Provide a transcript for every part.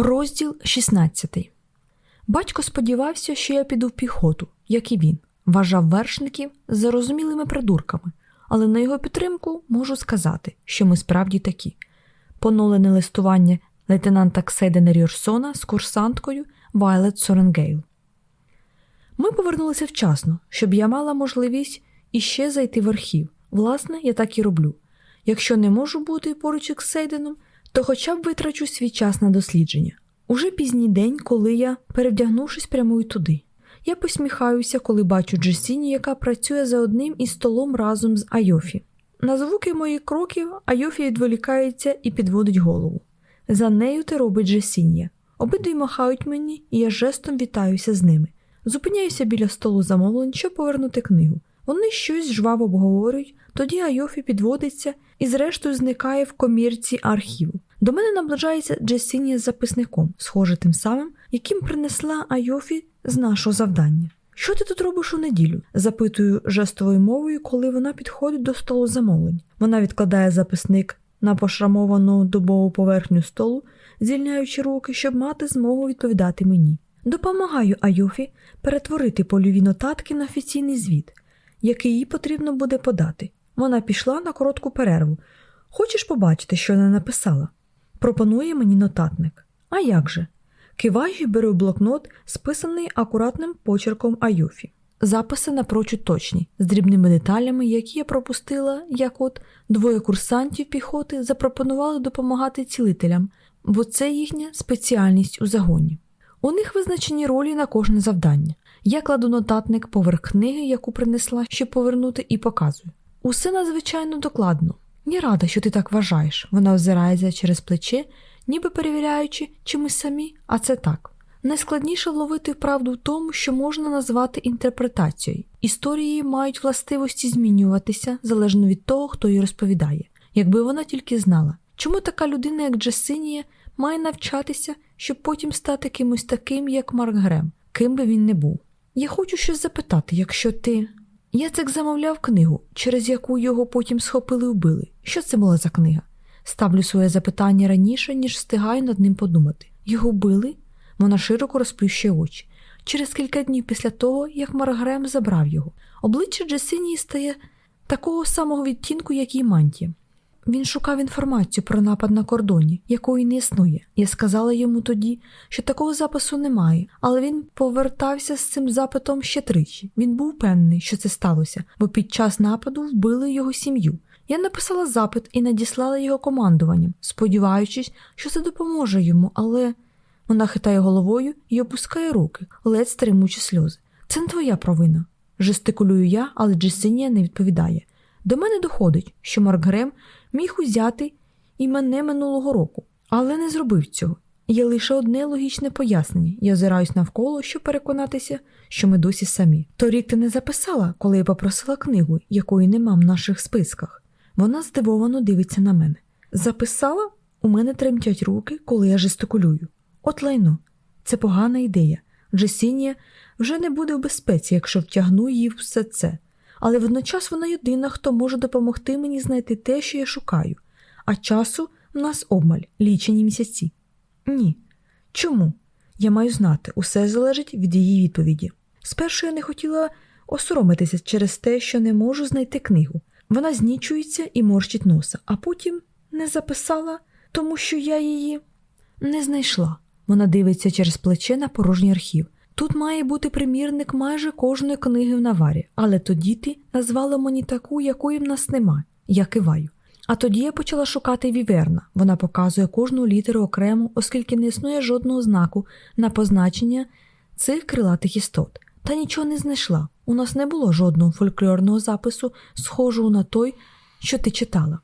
Розділ 16 Батько сподівався, що я піду в піхоту, як і він, вважав вершників зарозумілими придурками, але на його підтримку можу сказати, що ми справді такі. Поновлене листування лейтенанта Кседена Ріорсона з курсанткою Вайлет Соренгейл. Ми повернулися вчасно, щоб я мала можливість іще зайти в архів. Власне, я так і роблю. Якщо не можу бути поруч із Сейденом, то хоча б витрачу свій час на дослідження. Уже пізній день, коли я, перевдягнувшись, прямую туди. Я посміхаюся, коли бачу Джесіні, яка працює за одним із столом разом з Айофі. На звуки моїх кроків Айофі відволікається і підводить голову. За нею те робить Джесінія. Обидві махають мені, і я жестом вітаюся з ними. Зупиняюся біля столу замовлень, щоб повернути книгу. Вони щось жваво обговорюють, тоді Айофі підводиться і, зрештою, зникає в комірці архіву. До мене наближається Джесінія з записником, схоже тим самим, яким принесла Айофі з нашого завдання. Що ти тут робиш у неділю? запитую жестовою мовою, коли вона підходить до столу замовлень. Вона відкладає записник на пошрамовану дубову поверхню столу, звільняючи руки, щоб мати змогу відповідати мені. Допомагаю Айофі перетворити польові нотатки на офіційний звіт, який їй потрібно буде подати. Вона пішла на коротку перерву. Хочеш побачити, що вона написала? Пропонує мені нотатник. А як же? Киваю і беру блокнот, списаний акуратним почерком Айофі. Записи напрочуд точні, з дрібними деталями, які я пропустила, як от двоє курсантів піхоти запропонували допомагати цілителям, бо це їхня спеціальність у загоні. У них визначені ролі на кожне завдання. Я кладу нотатник поверх книги, яку принесла, щоб повернути, і показую. Усе надзвичайно докладно. Я рада, що ти так вважаєш. Вона озирається через плече, ніби перевіряючи, чи ми самі, а це так. Найскладніше вловити правду в тому, що можна назвати інтерпретацією. Історії мають властивості змінюватися залежно від того, хто її розповідає. Якби вона тільки знала, чому така людина, як Джесинія, має навчатися, щоб потім стати кимось таким, як Марк Грем, ким би він не був. Я хочу щось запитати, якщо ти. Яцек замовляв книгу, через яку його потім схопили і вбили. Що це була за книга? Ставлю своє запитання раніше, ніж встигаю над ним подумати. Його вбили? Вона широко розплющує очі. Через кілька днів після того, як Маргрем забрав його, обличчя Джесинії стає такого самого відтінку, як і мантія. Він шукав інформацію про напад на кордоні, якої не існує. Я сказала йому тоді, що такого запису немає, але він повертався з цим запитом ще тричі. Він був впевнений, що це сталося, бо під час нападу вбили його сім'ю. Я написала запит і надіслала його командуванням, сподіваючись, що це допоможе йому, але вона хитає головою і опускає руки, ледь стримуючи сльози. Це не твоя провина. Жестикулюю я, але Джесинія не відповідає. До мене доходить, що Марк Грем міг узяти і мене минулого року, але не зробив цього. Є лише одне логічне пояснення. Я озираюсь навколо, щоб переконатися, що ми досі самі. Торік ти не записала, коли я попросила книгу, якої нема в наших списках. Вона здивовано дивиться на мене. Записала? У мене тремтять руки, коли я жестикулюю. От лайно, це погана ідея. Джесінія вже не буде в безпеці, якщо втягну її в все це але водночас вона єдина, хто може допомогти мені знайти те, що я шукаю, а часу в нас обмаль, лічені місяці. Ні. Чому? Я маю знати, усе залежить від її відповіді. Спершу я не хотіла осоромитися через те, що не можу знайти книгу. Вона знічується і морщить носа, а потім не записала, тому що я її не знайшла. Вона дивиться через плече на порожній архів. Тут має бути примірник майже кожної книги в наварі, але тоді ти назвала мені таку, якої в нас нема. Я киваю. А тоді я почала шукати віверна. Вона показує кожну літеру окремо, оскільки не існує жодного знаку на позначення цих крилатих істот. Та нічого не знайшла. У нас не було жодного фольклорного запису, схожого на той, що ти читала.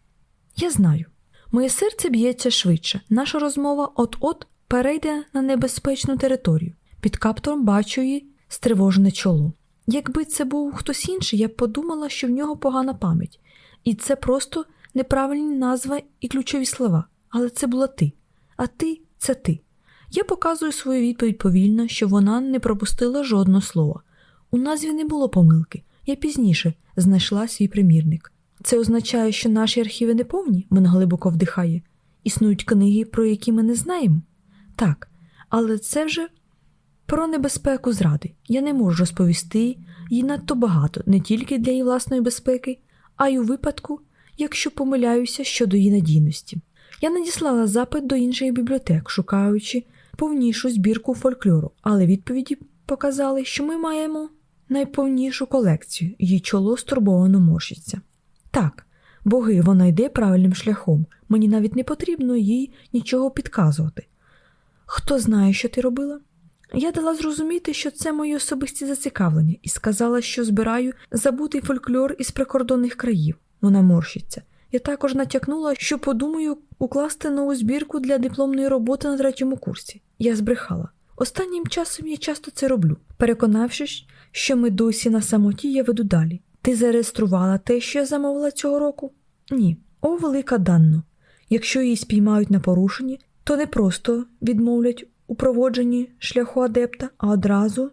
Я знаю. Моє серце б'ється швидше. Наша розмова от-от перейде на небезпечну територію. Під каптуром бачу її стривожене чоло. Якби це був хтось інший, я б подумала, що в нього погана пам'ять, і це просто неправильні назва і ключові слова. Але це була ти, а ти це ти. Я показую свою відповідь повільно, що вона не пропустила жодного слова. У назві не було помилки, я пізніше знайшла свій примірник. Це означає, що наші архіви не повні, вона глибоко вдихає. Існують книги, про які ми не знаємо. Так, але це вже про небезпеку зради. Я не можу розповісти їй надто багато не тільки для її власної безпеки, а й у випадку, якщо помиляюся щодо її надійності. Я надіслала запит до інших бібліотек, шукаючи повнішу збірку фольклору, але відповіді показали, що ми маємо найповнішу колекцію, її чоло стурбовано морщиться. Так, боги, вона йде правильним шляхом, мені навіть не потрібно їй нічого підказувати. Хто знає, що ти робила? Я дала зрозуміти, що це мої особисті зацікавлення, і сказала, що збираю забутий фольклор із прикордонних країв. Вона морщиться. Я також натякнула, що подумаю укласти нову збірку для дипломної роботи на третьому курсі. Я збрехала. Останнім часом я часто це роблю, переконавшись, що ми досі на самоті, я веду далі. Ти зареєструвала те, що я замовила цього року? Ні. О, велика данно. Якщо її спіймають на порушенні, то не просто відмовлять у проводженні шляху адепта, а одразу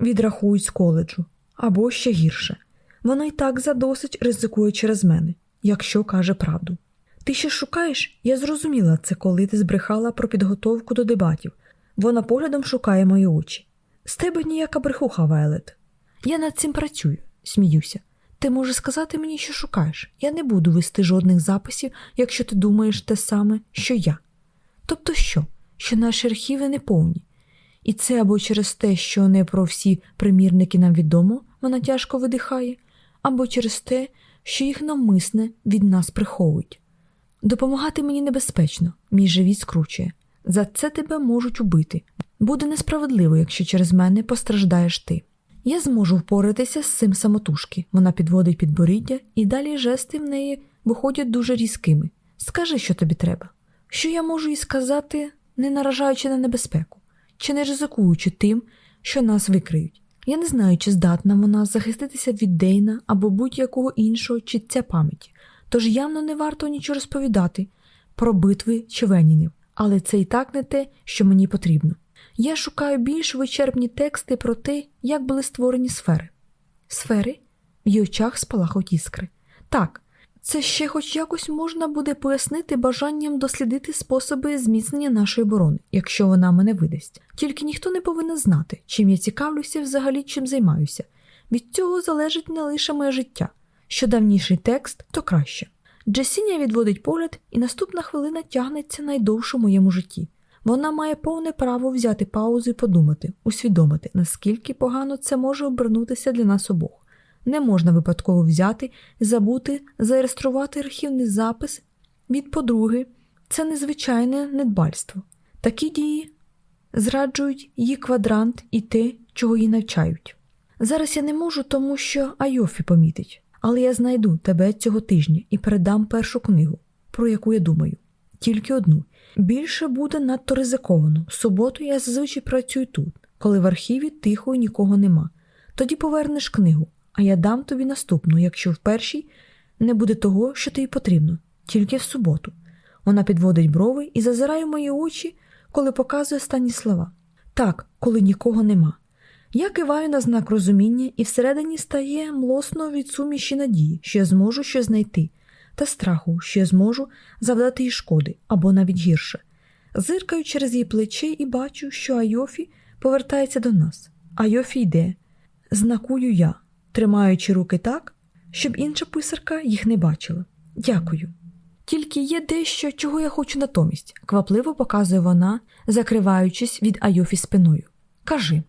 відрахують з коледжу. Або ще гірше. Вона й так задосить ризикує через мене, якщо каже правду. Ти ще шукаєш? Я зрозуміла це, коли ти збрехала про підготовку до дебатів. Вона поглядом шукає мої очі. З тебе ніяка брехуха, Вайлет. Я над цим працюю, сміюся. Ти можеш сказати мені, що шукаєш. Я не буду вести жодних записів, якщо ти думаєш те саме, що я. Тобто що? Що наші архіви не повні. І це або через те, що не про всі примірники нам відомо, вона тяжко видихає, або через те, що їх навмисне від нас приховують. Допомагати мені небезпечно, мій живіт скручує. За це тебе можуть убити. Буде несправедливо, якщо через мене постраждаєш ти. Я зможу впоратися з цим самотужки. Вона підводить підборіддя, і далі жести в неї виходять дуже різкими. Скажи, що тобі треба. Що я можу їй сказати, не наражаючи на небезпеку, чи не ризикуючи тим, що нас викриють. Я не знаю, чи здатна вона захиститися від Дейна або будь-якого іншого чіття пам'яті, тож явно не варто нічого розповідати про битви чи венінів, але це і так не те, що мені потрібно. Я шукаю більш вичерпні тексти про те, як були створені сфери. Сфери в її очах спалахуть іскри. Так, це ще хоч якось можна буде пояснити бажанням дослідити способи зміцнення нашої оборони, якщо вона мене видасть. Тільки ніхто не повинен знати, чим я цікавлюся взагалі чим займаюся. Від цього залежить не лише моє життя. Що давніший текст, то краще. Джесіня відводить погляд, і наступна хвилина тягнеться найдовше в моєму житті. Вона має повне право взяти паузу і подумати, усвідомити, наскільки погано це може обернутися для нас обох. Не можна випадково взяти, забути, зареєструвати архівний запис від подруги. Це незвичайне недбальство. Такі дії зраджують її квадрант і те, чого її навчають. Зараз я не можу, тому що Айофі помітить, але я знайду тебе цього тижня і передам першу книгу, про яку я думаю, тільки одну. Більше буде надто ризиковано. В суботу я зазвичай працюю тут, коли в архіві тихо і нікого нема. Тоді повернеш книгу, а я дам тобі наступну, якщо в першій не буде того, що тобі потрібно, тільки в суботу. Вона підводить брови і зазирає в мої очі, коли показує останні слова. Так, коли нікого нема. Я киваю на знак розуміння, і всередині стає млосно від суміші надії, що я зможу щось знайти, та страху, що я зможу завдати їй шкоди або навіть гірше. Зиркаю через її плече і бачу, що Айофі повертається до нас. Айофі йде. Знакую я, тримаючи руки так, щоб інша писарка їх не бачила. Дякую. Тільки є дещо, чого я хочу натомість, квапливо показує вона, закриваючись від Айофі спиною. Кажи.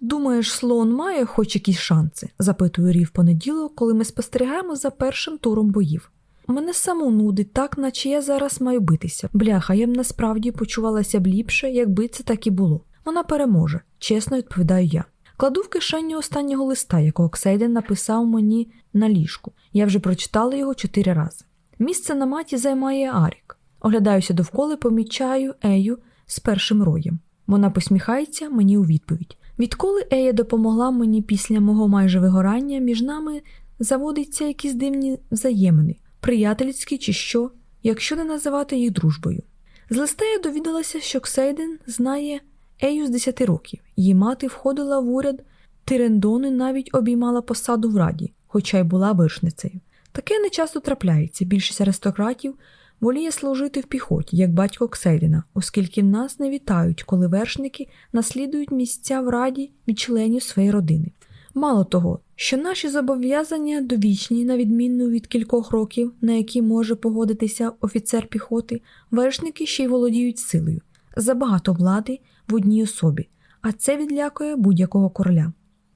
Думаєш, слон має хоч якісь шанси? запитує Рів понеділок, коли ми спостерігаємо за першим туром боїв. Мене саму нудить, так наче я зараз маю битися. Бляха, я б насправді почувалася б ліпше, якби це так і було. Вона переможе, чесно відповідаю я. Кладу в кишеню останнього листа, якого Ксейден написав мені на ліжку. Я вже прочитала його чотири рази. Місце на маті займає Арік. Оглядаюся довкола помічаю Ею з першим роєм. Вона посміхається мені у відповідь. Відколи Ея допомогла мені після мого майже вигорання, між нами заводиться якісь дивні взаємини, приятельські чи що, якщо не називати їх дружбою. З листа я довідалася, що Ксейден знає Ею з 10 років. Її мати входила в уряд Тирендони, навіть обіймала посаду в раді, хоча й була вершницею. Таке не часто трапляється. Більшість аристократів воліє служити в піхоті, як батько Ксейдена, оскільки нас не вітають, коли вершники наслідують місця в раді від членів своєї родини. Мало того, що наші зобов'язання довічні, на відміну від кількох років, на які може погодитися офіцер піхоти, вершники ще й володіють силою, забагато влади в одній особі, а це відлякує будь-якого короля.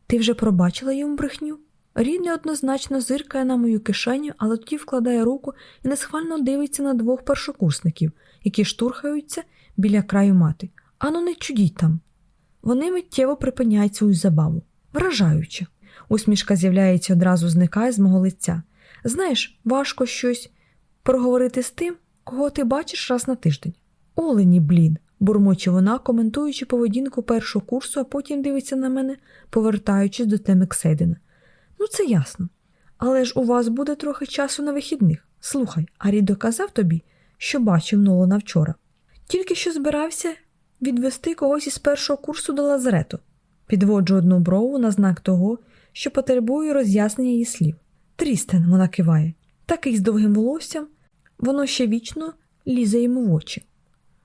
Ти вже пробачила йому брехню? Рід неоднозначно зиркає на мою кишеню, але тоді вкладає руку і несхвально дивиться на двох першокурсників, які штурхаються біля краю мати. Ану, не чудіть там. Вони миттєво припиняють свою забаву. Вражаюче. Усмішка з'являється одразу зникає з мого лиця. Знаєш, важко щось проговорити з тим, кого ти бачиш раз на тиждень. Олені, блін, бурмоче вона, коментуючи поведінку першого курсу, а потім дивиться на мене, повертаючись до теми Кседина. Ну, це ясно. Але ж у вас буде трохи часу на вихідних. Слухай, Арі доказав тобі, що бачив Нолана вчора. Тільки що збирався відвести когось із першого курсу до лазарету. Підводжу одну брову на знак того, що потребує роз'яснення її слів. Трістен, вона киває, такий з довгим волоссям, воно ще вічно лізе йому в очі.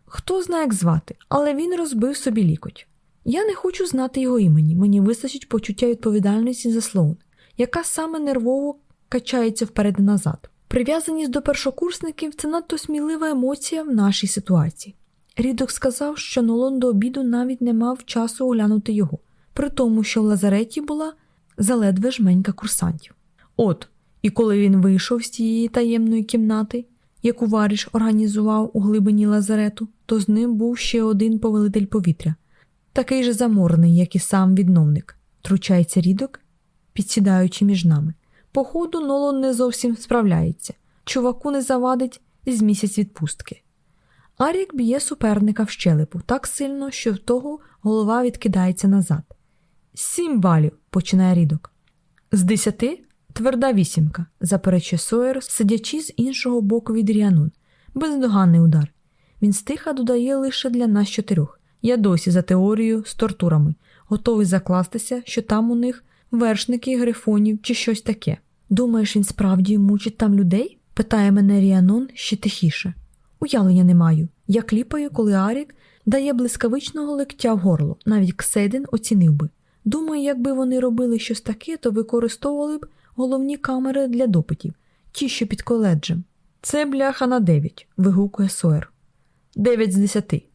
Хто знає, як звати, але він розбив собі лікоть. Я не хочу знати його імені, мені вистачить почуття відповідальності за Слоун, яка саме нервово качається вперед і назад. Прив'язаність до першокурсників це надто смілива емоція в нашій ситуації. Рідок сказав, що Нолон до обіду навіть не мав часу оглянути його, при тому, що в лазареті була заледве жменька курсантів. От, і коли він вийшов з тієї таємної кімнати, яку Варіш організував у глибині лазарету, то з ним був ще один повелитель повітря, такий же заморений, як і сам відновник, тручається рідок, підсідаючи між нами. Походу, Нолон не зовсім справляється, чуваку не завадить з місяць відпустки. Арік б'є суперника в щелепу так сильно, що в того голова відкидається назад. Сім балів, починає рідок. З десяти тверда вісімка, заперечує Сойер, сидячи з іншого боку від Ріанун. Бездоганний удар. Він стиха додає лише для нас чотирьох. Я досі за теорією з тортурами, готовий закластися, що там у них вершники грифонів чи щось таке. Думаєш, він справді мучить там людей? питає мене Ріанон ще тихіше. Уявлення не маю. Я кліпаю, коли Арік дає блискавичного лектя в горло, навіть Кседин оцінив би. Думаю, якби вони робили щось таке, то використовували б головні камери для допитів, ті, що під коледжем. Це бляха на дев'ять, вигукує Сойер. Дев'ять з десяти.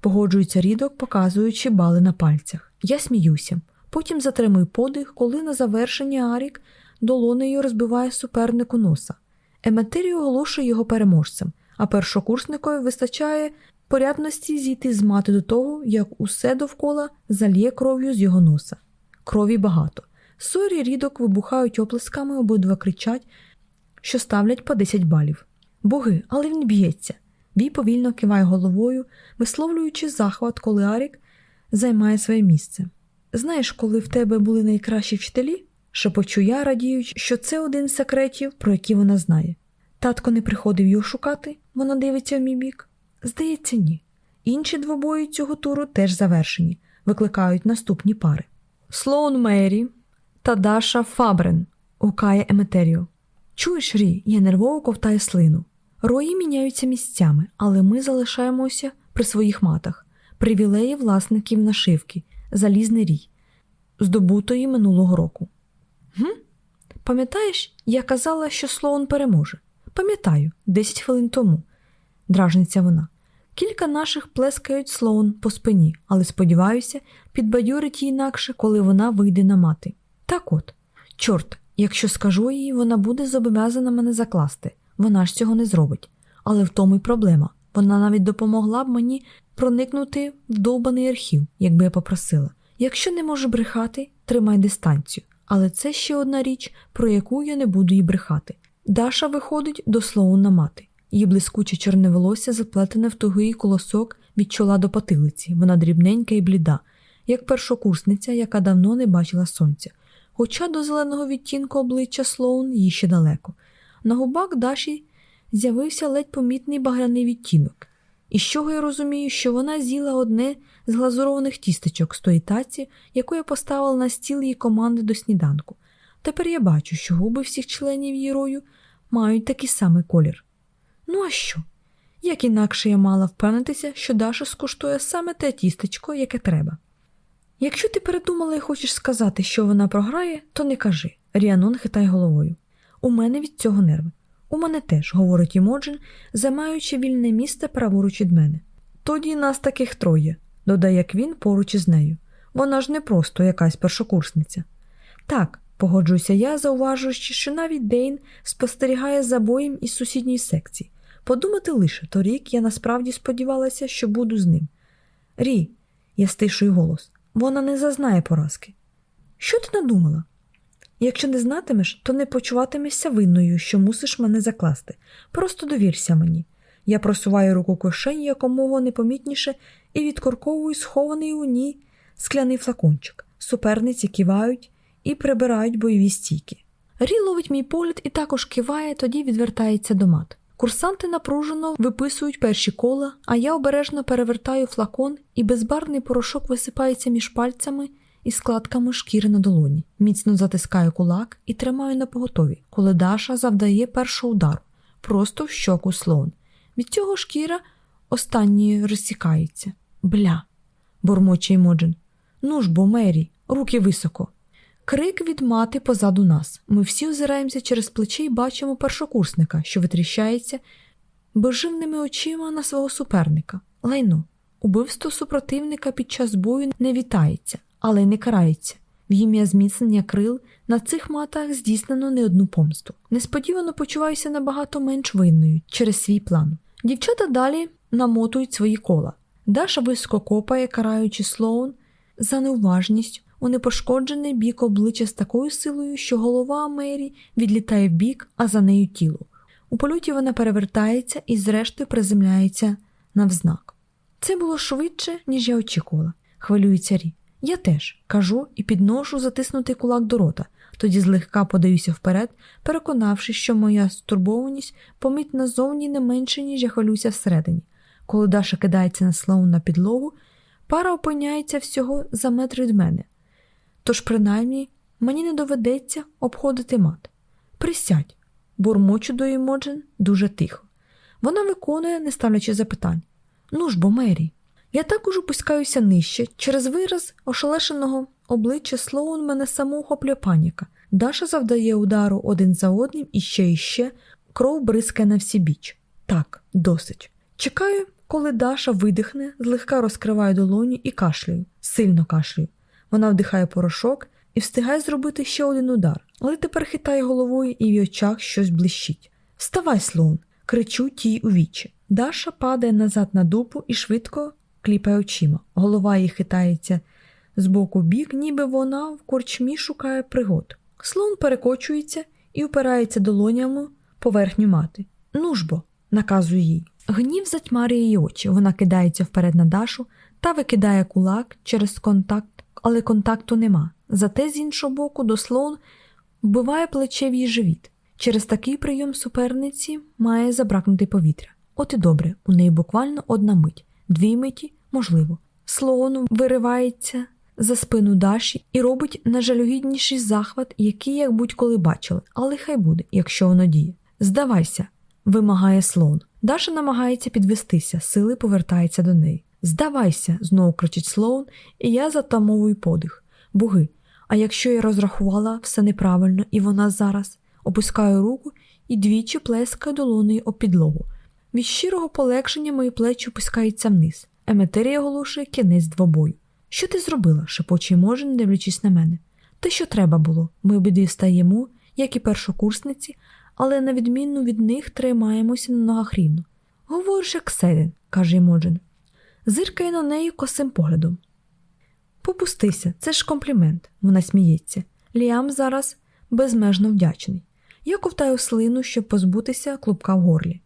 Погоджується рідок, показуючи бали на пальцях. Я сміюся. Потім затримую подих, коли на завершення Арік долонею розбиває супернику носа. Еметирій оголошує його переможцем, а першокурсникові вистачає порядності зійти з мата до того, як усе довкола заліє кров'ю з його носа. Крові багато. Соєр і Рідок вибухають оплесками, обидва кричать, що ставлять по 10 балів. Боги, але він б'ється. Вій повільно киває головою, висловлюючи захват, коли Арік займає своє місце. Знаєш, коли в тебе були найкращі вчителі? шепочу я, радіючи, що це один з секретів, про які вона знає. Татко не приходив його шукати, вона дивиться в мій бік. Здається, ні. Інші двобої цього туру теж завершені, викликають наступні пари. Слоун Мері та Даша Фабрен, гукає Еметеріо. Чуєш, Рі, я нервово ковтаю слину. Рої міняються місцями, але ми залишаємося при своїх матах, привілеї власників нашивки, залізний рій, здобутої минулого року. Гм? Пам'ятаєш, я казала, що Слоун переможе? Пам'ятаю, 10 хвилин тому, дражниться вона. Кілька наших плескають Слоун по спині, але сподіваюся, підбадьорить її інакше, коли вона вийде на мати. Так от, чорт, якщо скажу їй, вона буде зобов'язана мене закласти. Вона ж цього не зробить. Але в тому й проблема. Вона навіть допомогла б мені проникнути в довбаний архів, якби я попросила. Якщо не можу брехати, тримай дистанцію. Але це ще одна річ, про яку я не буду їй брехати. Даша виходить до слову на мати. Її блискуче чорне волосся заплетене в тугий колосок від чола до потилиці. Вона дрібненька і бліда, як першокурсниця, яка давно не бачила сонця. Хоча до зеленого відтінку обличчя Слоун їй ще далеко. На губах Даші з'явився ледь помітний багряний відтінок. І з чого я розумію, що вона з'їла одне з глазурованих тістечок з тої таці, яку я поставила на стіл її команди до сніданку. Тепер я бачу, що губи всіх членів її рою мають такий самий колір. Ну а що? Як інакше я мала впевнитися, що Даша скуштує саме те тістечко, яке треба. Якщо ти передумала і хочеш сказати, що вона програє, то не кажи. Ріанон хитає головою. У мене від цього нерви. У мене теж, говорить Імоджин, займаючи вільне місце праворуч від мене. Тоді нас таких троє, додає Квін поруч із нею. Вона ж не просто якась першокурсниця. Так, погоджуюся я, зауважуючи, що навіть Дейн спостерігає за боєм із сусідньої секції. Подумати лише, торік я насправді сподівалася, що буду з ним. Рі, я стишую голос, вона не зазнає поразки. Що ти надумала? Якщо не знатимеш, то не почуватимешся винною, що мусиш мене закласти. Просто довірся мені. Я просуваю руку кишені якомога непомітніше і відкорковую схований у ній скляний флакончик. Суперниці кивають і прибирають бойові стійки. Рі ловить мій погляд і також киває, тоді відвертається до мат. Курсанти напружено виписують перші кола, а я обережно перевертаю флакон, і безбарний порошок висипається між пальцями і складками шкіри на долоні. Міцно затискаю кулак і тримаю на поготові, коли Даша завдає першого удару, просто в щоку слон. Від цього шкіра останньої розсікається. Бля, бурмоче Імоджин. Ну ж бо, Мері, руки високо. Крик від мати позаду нас. Ми всі озираємося через плече і бачимо першокурсника, що витріщається безживними очима на свого суперника. Лайно, убивство супротивника під час бою не вітається, але не карається. В ім'я зміцнення крил на цих матах здійснено не одну помсту. Несподівано почуваюся набагато менш винною через свій план. Дівчата далі намотують свої кола. Даша високо копає, караючи слоун за неуважність у непошкоджений бік обличчя з такою силою, що голова Мері відлітає в бік, а за нею тіло. У польоті вона перевертається і, зрештою, приземляється навзнак. Це було швидше, ніж я очікувала. Хвилюється Рі. Я теж кажу і підношу затиснутий кулак до рота, тоді злегка подаюся вперед, переконавшись, що моя стурбованість помітна зовні не менше, ніж я хвилююся всередині. Коли Даша кидається на слоун на підлогу, пара опиняється всього за метр від мене. Тож, принаймні, мені не доведеться обходити мат. Присядь, бурмочу до Імоджен дуже тихо. Вона виконує, не ставлячи запитань. Ну ж бо, Мері. Я також опускаюся нижче, через вираз ошелешеного обличчя Слоун мене самоохоплює паніка. Даша завдає удару один за одним і ще і ще, кров бризкає на всі біч. Так, досить. Чекаю, коли Даша видихне, злегка розкриває долоню і кашлюю, сильно кашлюю. Вона вдихає порошок і встигає зробити ще один удар, але тепер хитає головою і в очах щось блищить. Вставай, слон! кричу тій у вічі. Даша падає назад на дупу і швидко кліпає очима. Голова її хитається з боку бік, ніби вона в корчмі шукає пригод. Слон перекочується і упирається долонями поверхню мати. Ну ж бо, наказує їй. Гнів затьмарює її очі. Вона кидається вперед на Дашу та викидає кулак через контакт, але контакту нема. Зате з іншого боку до слон вбиває плече в її живіт. Через такий прийом суперниці має забракнути повітря. От і добре, у неї буквально одна мить, дві миті, можливо. Слоун виривається за спину Даші і робить найжалюгідніший захват, який як будь-коли бачили, але хай буде, якщо воно діє. Здавайся, вимагає слон. Даша намагається підвестися, сили повертаються до неї. Здавайся, знову кричить Слоун, і я затамовую подих. Буги. А якщо я розрахувала все неправильно, і вона зараз опускаю руку і двічі плескаю долонею об підлогу. Від щирого полегшення мої плечі опускаються вниз. Еметерія оголошує кінець двобою. Що ти зробила? шепоче може, не дивлячись на мене. Те, що треба було. Ми обидві встаємо, як і першокурсниці, але на відміну від них тримаємося на ногах рівно. Говориш, як Седен, каже Імоджен. Зиркає на неї косим поглядом. Попустися, це ж комплімент, вона сміється. Ліам зараз безмежно вдячний. Я ковтаю слину, щоб позбутися клубка в горлі.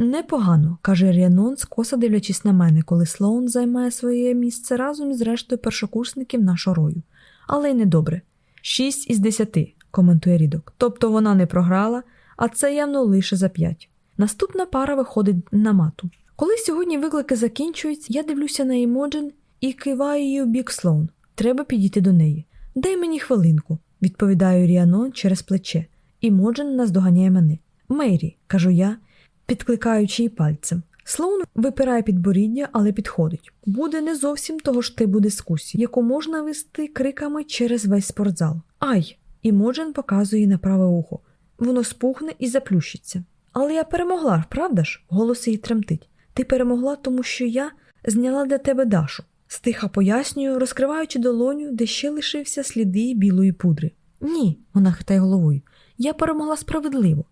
Непогано, каже Ріанон, скоса дивлячись на мене, коли Слоун займає своє місце разом із рештою першокурсників нашого рою. Але й недобре. Шість із десяти, коментує рідок. Тобто вона не програла, а це явно лише за п'ять. Наступна пара виходить на мату. Коли сьогодні виклики закінчуються, я дивлюся на Імоджен і киваю її у бік Слоун. Треба підійти до неї. Дай мені хвилинку, відповідаю Ріанон через плече. Імоджен наздоганяє мене. Мері, кажу я, підкликаючи її пальцем. Слоун випирає підборіддя, але підходить. Буде не зовсім того ж типу дискусії, яку можна вести криками через весь спортзал. Ай! І Моджен показує на праве ухо. Воно спухне і заплющиться. Але я перемогла, правда ж? Голос її тремтить. Ти перемогла, тому що я зняла для тебе Дашу. Стиха пояснюю, розкриваючи долоню, де ще лишився сліди білої пудри. Ні, вона хитає головою. Я перемогла справедливо.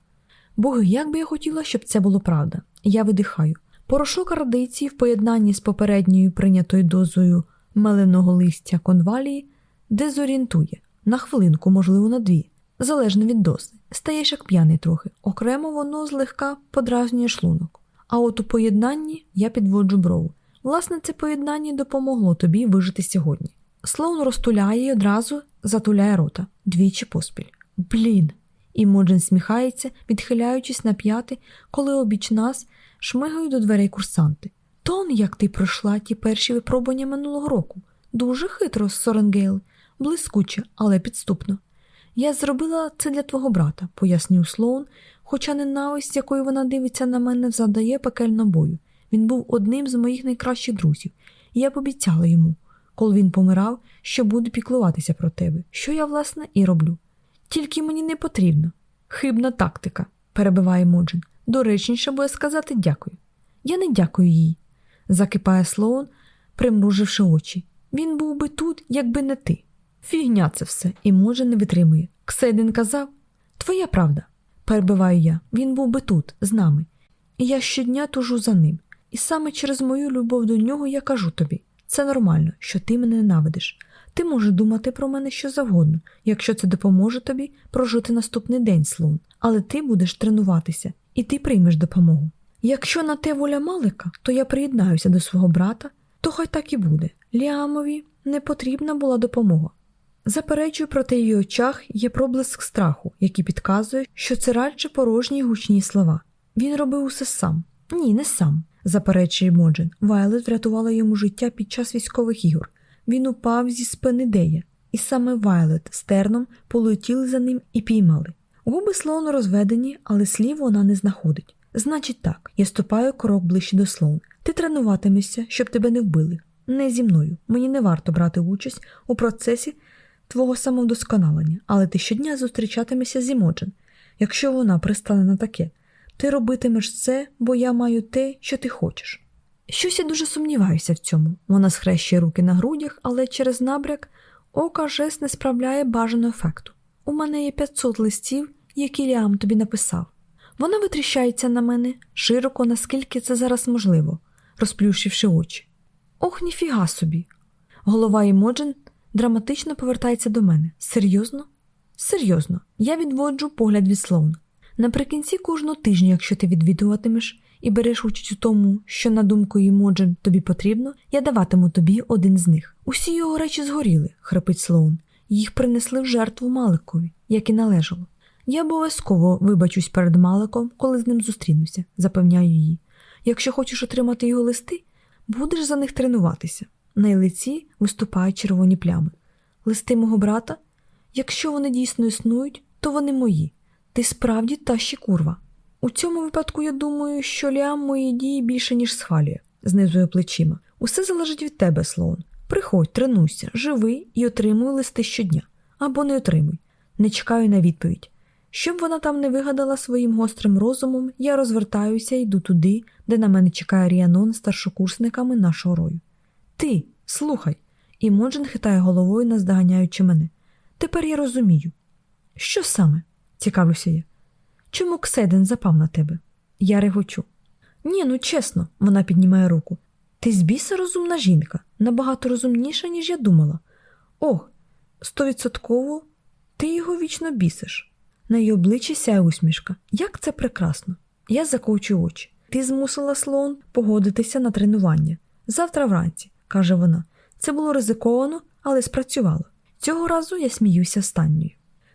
Боги, як би я хотіла, щоб це було правда. Я видихаю. Порошок радиції в поєднанні з попередньою прийнятою дозою меленого листя конвалії дезорієнтує на хвилинку, можливо, на дві, залежно від дози. Стаєш як п'яний трохи, окремо воно злегка подразнює шлунок. А от у поєднанні я підводжу брову. Власне, це поєднання допомогло тобі вижити сьогодні. Слоун розтуляє і одразу затуляє рота двічі поспіль. Блін. І Моджен сміхається, відхиляючись на п'яти, коли обіч нас шмигають до дверей курсанти. Тон, як ти пройшла ті перші випробування минулого року. Дуже хитро, Соренгейл, блискуче, але підступно. Я зробила це для твого брата, пояснює Слоун, хоча ненависть, якою вона дивиться на мене, завдає пекельного болю. Він був одним з моїх найкращих друзів, і я пообіцяла йому, коли він помирав, що буду піклуватися про тебе, що я, власне, і роблю. Тільки мені не потрібно. Хибна тактика, перебиває Моджин. Доречніше буде сказати дякую. Я не дякую їй, закипає Слоун, примруживши очі. Він був би тут, якби не ти. Фігня це все, і може не витримує. Кседин казав Твоя правда, перебиваю я, він був би тут, з нами, і я щодня тужу за ним. І саме через мою любов до нього я кажу тобі це нормально, що ти мене ненавидиш. Ти можеш думати про мене що завгодно, якщо це допоможе тобі прожити наступний день, Слоун. але ти будеш тренуватися і ти приймеш допомогу. Якщо на те воля Малика, то я приєднаюся до свого брата, то хай так і буде. Ліамові не потрібна була допомога. Заперечую, проте її очах є проблиск страху, який підказує, що це радше порожні гучні слова. Він робив усе сам. Ні, не сам, заперечує Моджен. Вайлет врятувала йому життя під час військових ігор. Він упав зі спини Дея, і саме Вайлет з терном полетіли за ним і піймали. Губи Слоуну розведені, але слів вона не знаходить. Значить, так, я ступаю крок ближче до Слоун. Ти тренуватимешся, щоб тебе не вбили. Не зі мною. Мені не варто брати участь у процесі твого самовдосконалення, але ти щодня зустрічатимешся з Імоджен. Якщо вона пристане на таке, ти робитимеш це, бо я маю те, що ти хочеш. Щось я дуже сумніваюся в цьому. Вона схрещує руки на грудях, але через набряк ока жест не справляє бажаного ефекту. У мене є 500 листів, які Ліам тобі написав. Вона витріщається на мене широко, наскільки це зараз можливо, розплющивши очі. Ох, ніфіга собі. Голова Імоджен драматично повертається до мене. Серйозно? Серйозно, я відводжу погляд від Слоуна. Наприкінці кожного тижня, якщо ти відвідуватимеш і береш участь у тому, що, на думку Імоджен, тобі потрібно, я даватиму тобі один з них. Усі його речі згоріли, хрипить Слоун. Їх принесли в жертву Маликові, як і належало. Я обов'язково вибачусь перед Маликом, коли з ним зустрінуся, запевняю її. Якщо хочеш отримати його листи, будеш за них тренуватися. На лиці виступають червоні плями. Листи мого брата? Якщо вони дійсно існують, то вони мої. Ти справді та ще курва. У цьому випадку я думаю, що Ліам мої дії більше, ніж схвалює, знизує плечима. Усе залежить від тебе, Слоун. Приходь, тренуйся, живи і отримуй листи щодня. Або не отримуй. Не чекаю на відповідь. Щоб вона там не вигадала своїм гострим розумом, я розвертаюся і йду туди, де на мене чекає Ріанон з старшокурсниками нашого рою. Ти, слухай, і Моджен хитає головою, наздоганяючи мене. Тепер я розумію. Що саме? цікавлюся я. Чому Кседен запав на тебе? Я регочу. Ні, ну чесно, вона піднімає руку. Ти з біса розумна жінка, набагато розумніша, ніж я думала. Ох, стовідсотково ти його вічно бісиш. На її обличчі сяє усмішка. Як це прекрасно! Я закочу очі. Ти змусила слон погодитися на тренування. Завтра вранці, каже вона. Це було ризиковано, але спрацювало. Цього разу я сміюся останньою.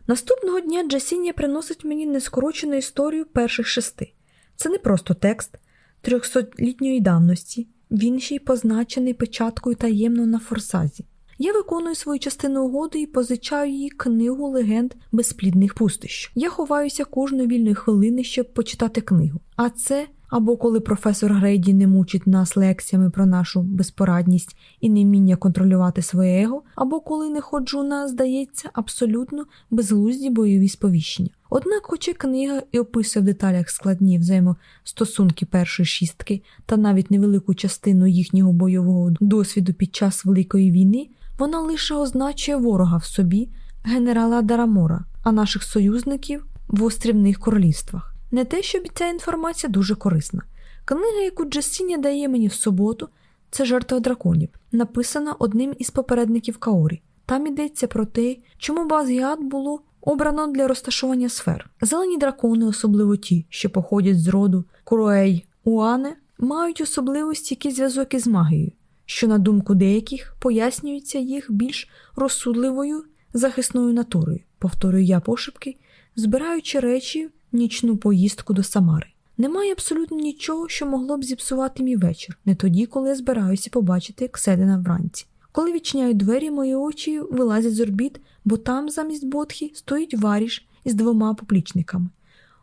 Наступного дня Джасіння приносить мені нескорочену історію перших шести. Це не просто текст трьохсотлітньої давності, він ще й позначений печаткою таємно на форсазі. Я виконую свою частину угоди і позичаю їй книгу легенд безплідних пустищ. Я ховаюся кожної вільної хвилини, щоб почитати книгу. А це або коли професор Грейді не мучить нас лекціями про нашу безпорадність і невміння контролювати своє его, або коли не ходжу на, здається, абсолютно безглузді бойові сповіщення. Однак, хоча книга і описує в деталях складні взаємостосунки першої шістки та навіть невелику частину їхнього бойового досвіду під час Великої війни, вона лише означує ворога в собі, генерала Дарамора, а наших союзників в острівних королівствах. Не те, щоб ця інформація дуже корисна. Книга, яку Джесіня дає мені в суботу, це жертва драконів, написана одним із попередників Каорі. Там йдеться про те, чому Базгіат було обрано для розташування сфер. Зелені дракони, особливо ті, що походять з роду Куруей Уане, мають особливості, які зв'язок із магією, що, на думку деяких, пояснюється їх більш розсудливою захисною натурою, повторюю я пошепки, збираючи речі нічну поїздку до Самари. Немає абсолютно нічого, що могло б зіпсувати мій вечір, не тоді, коли я збираюся побачити Кседина вранці. Коли відчиняю двері, мої очі вилазять з орбіт, бо там, замість Ботхі, стоїть варіш із двома поплічниками.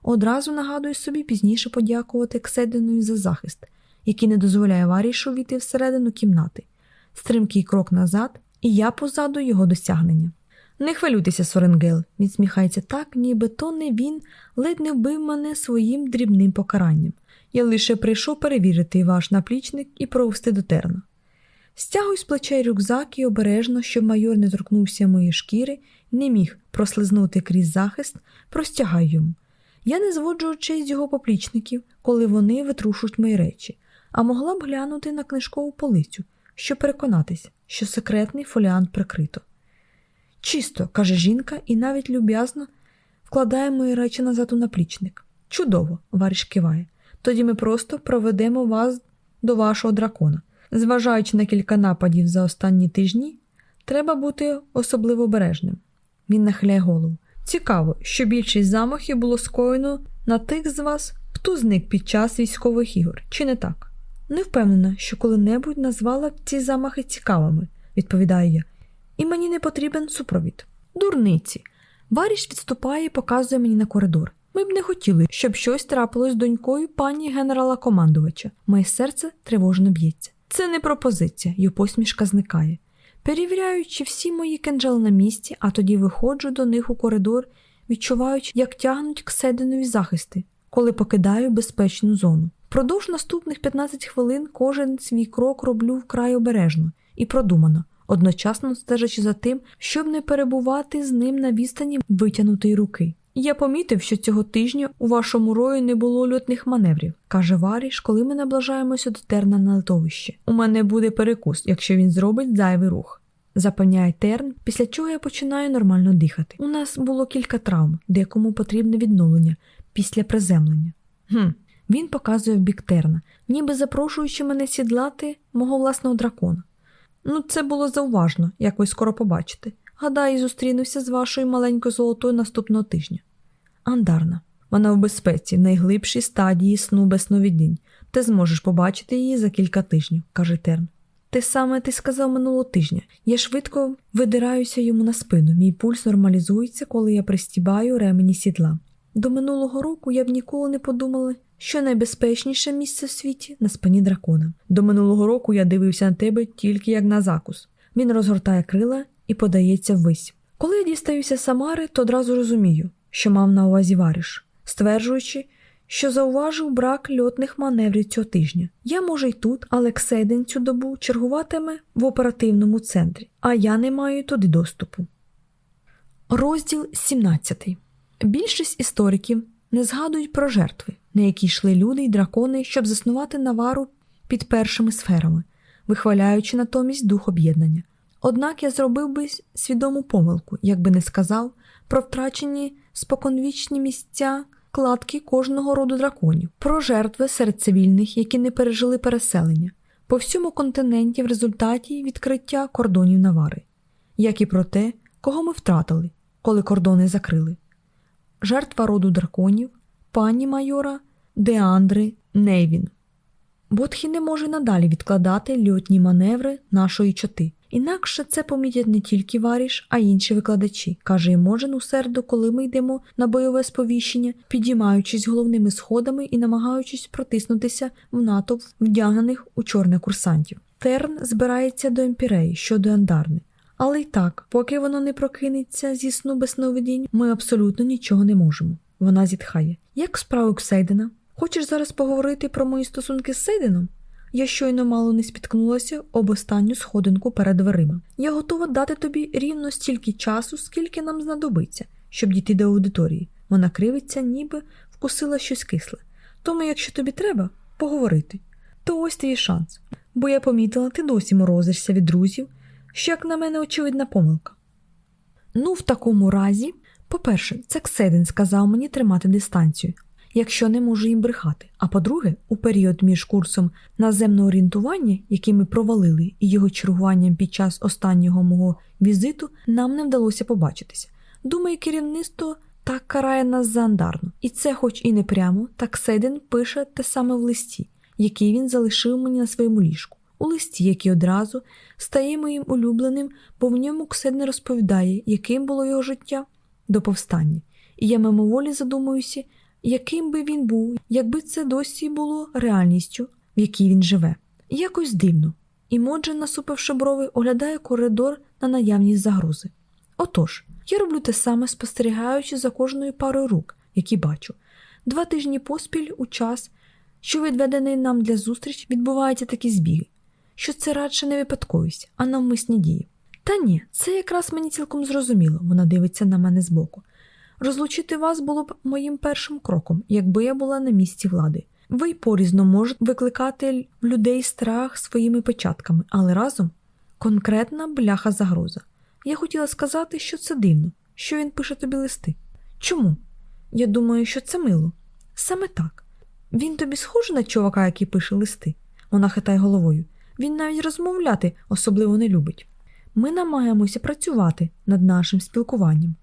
Одразу нагадую собі пізніше подякувати Ксединові за захист, який не дозволяє варішу війти всередину кімнати. Стримкий крок назад, і я позаду його досягнення. Не хвилюйтеся, Соренгел, він сміхається так, ніби то не він ледь не вбив мене своїм дрібним покаранням. Я лише прийшов перевірити ваш наплічник і провести до терна. Стягую з плечей рюкзак і обережно, щоб майор не торкнувся моєї шкіри, не міг прослизнути крізь захист, простягаю йому. Я не зводжу очей з його поплічників, коли вони витрушують мої речі, а могла б глянути на книжкову полицю, щоб переконатися, що секретний фоліант прикрито. Чисто, каже жінка, і навіть люб'язно вкладає мої речі назад у наплічник. Чудово, варіш киває. Тоді ми просто проведемо вас до вашого дракона. Зважаючи на кілька нападів за останні тижні, треба бути особливо обережним. Він нахиляє голову. Цікаво, що більшість замахів було скоєно на тих з вас, хто зник під час військових ігор, чи не так? Не впевнена, що коли-небудь назвала б ці замахи цікавими, відповідаю я і мені не потрібен супровід. Дурниці. Варіш відступає і показує мені на коридор. Ми б не хотіли, щоб щось трапилось з донькою пані генерала командувача. Моє серце тривожно б'ється. Це не пропозиція, і посмішка зникає. Перевіряючи всі мої кинджали на місці, а тоді виходжу до них у коридор, відчуваючи, як тягнуть ксединові захисти, коли покидаю безпечну зону. Продовж наступних 15 хвилин кожен свій крок роблю вкрай обережно і продумано одночасно стежачи за тим, щоб не перебувати з ним на відстані витягнутої руки. Я помітив, що цього тижня у вашому рою не було льотних маневрів, каже Варіш, коли ми наближаємося до терна на литовище. У мене буде перекус, якщо він зробить зайвий рух. Запевняє терн, після чого я починаю нормально дихати. У нас було кілька травм, декому потрібне відновлення після приземлення. Хм. Він показує в бік терна, ніби запрошуючи мене сідлати мого власного дракона. Ну, це було зауважно, як ви скоро побачите. Гадаю, зустрінуся з вашою маленькою золотою наступного тижня. Андарна. Вона в безпеці, в найглибшій стадії сну без сновидінь. Ти зможеш побачити її за кілька тижнів, каже Терн. Те саме ти сказав минулого тижня. Я швидко видираюся йому на спину. Мій пульс нормалізується, коли я пристібаю ремені сідла. До минулого року я б ніколи не подумала, що найбезпечніше місце в світі на спині дракона. До минулого року я дивився на тебе тільки як на закус. Він розгортає крила і подається ввись. Коли я дістаюся Самари, то одразу розумію, що мав на увазі варіш, стверджуючи, що зауважив брак льотних маневрів цього тижня. Я, може, й тут, але Кседин цю добу чергуватиме в оперативному центрі, а я не маю туди доступу. Розділ 17 Більшість істориків не згадують про жертви, на які йшли люди й дракони, щоб заснувати навару під першими сферами, вихваляючи натомість дух об'єднання. Однак я зробив би свідому помилку, якби не сказав про втрачені споконвічні місця кладки кожного роду драконів, про жертви серед цивільних, які не пережили переселення, по всьому континенті в результаті відкриття кордонів Навари, як і про те, кого ми втратили, коли кордони закрили жертва роду драконів, пані майора Деандри Нейвін. Ботхі не може надалі відкладати льотні маневри нашої чоти. Інакше це помітять не тільки варіш, а й інші викладачі, каже Імоджен у середу, коли ми йдемо на бойове сповіщення, підіймаючись головними сходами і намагаючись протиснутися в натовп вдягнених у чорне курсантів. Терн збирається до імпіреї щодо андарни. Але й так, поки воно не прокинеться зі сну без сновидінь, ми абсолютно нічого не можемо. Вона зітхає. Як справи Ксейдена? Хочеш зараз поговорити про мої стосунки з Сейденом? Я щойно мало не спіткнулася об останню сходинку перед дверима. Я готова дати тобі рівно стільки часу, скільки нам знадобиться, щоб дійти до аудиторії. Вона кривиться, ніби вкусила щось кисле. Тому, якщо тобі треба, поговорити, то ось твій шанс. Бо я помітила, ти досі морозишся від друзів, що, як на мене, очевидна помилка. Ну, в такому разі, по-перше, це Кседин сказав мені тримати дистанцію, якщо не можу їм брехати. А по-друге, у період між курсом наземного орієнтування, який ми провалили, і його чергуванням під час останнього мого візиту, нам не вдалося побачитися. Думаю, керівництво так карає нас за андарну. І це, хоч і не прямо, так Сейден пише те саме в листі, який він залишив мені на своєму ліжку. У листі, який одразу стає моїм улюбленим, бо в ньому Кседне розповідає, яким було його життя до повстання. І я мимоволі задумуюся, яким би він був, якби це досі було реальністю, в якій він живе. Якось дивно. І Моджен, насупивши брови, оглядає коридор на наявність загрози. Отож, я роблю те саме, спостерігаючи за кожною парою рук, які бачу. Два тижні поспіль у час, що відведений нам для зустріч, відбуваються такі збіги, що це радше не випадковість, а навмисні дії. Та ні, це якраз мені цілком зрозуміло, вона дивиться на мене збоку. Розлучити вас було б моїм першим кроком, якби я була на місці влади. Ви й порізно можете викликати в людей страх своїми печатками, але разом конкретна бляха загроза. Я хотіла сказати, що це дивно, що він пише тобі листи. Чому? Я думаю, що це мило. Саме так. Він тобі схожий на чувака, який пише листи. Вона хитає головою. Він навіть розмовляти особливо не любить. Ми намагаємося працювати над нашим спілкуванням.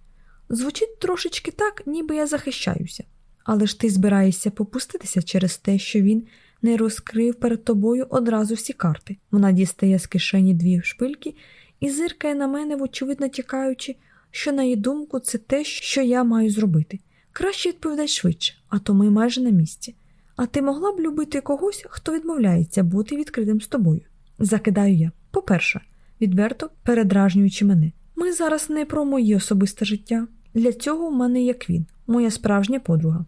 Звучить трошечки так, ніби я захищаюся, але ж ти збираєшся попуститися через те, що він не розкрив перед тобою одразу всі карти. Вона дістає з кишені дві шпильки і зиркає на мене, вочевидно тікаючи, що, на її думку, це те, що я маю зробити. Краще відповідай швидше, а то ми майже на місці. А ти могла б любити когось, хто відмовляється бути відкритим з тобою? Закидаю я. По-перше, відверто передражнюючи мене. Ми зараз не про моє особисте життя. Для цього в мене як він, моя справжня подруга.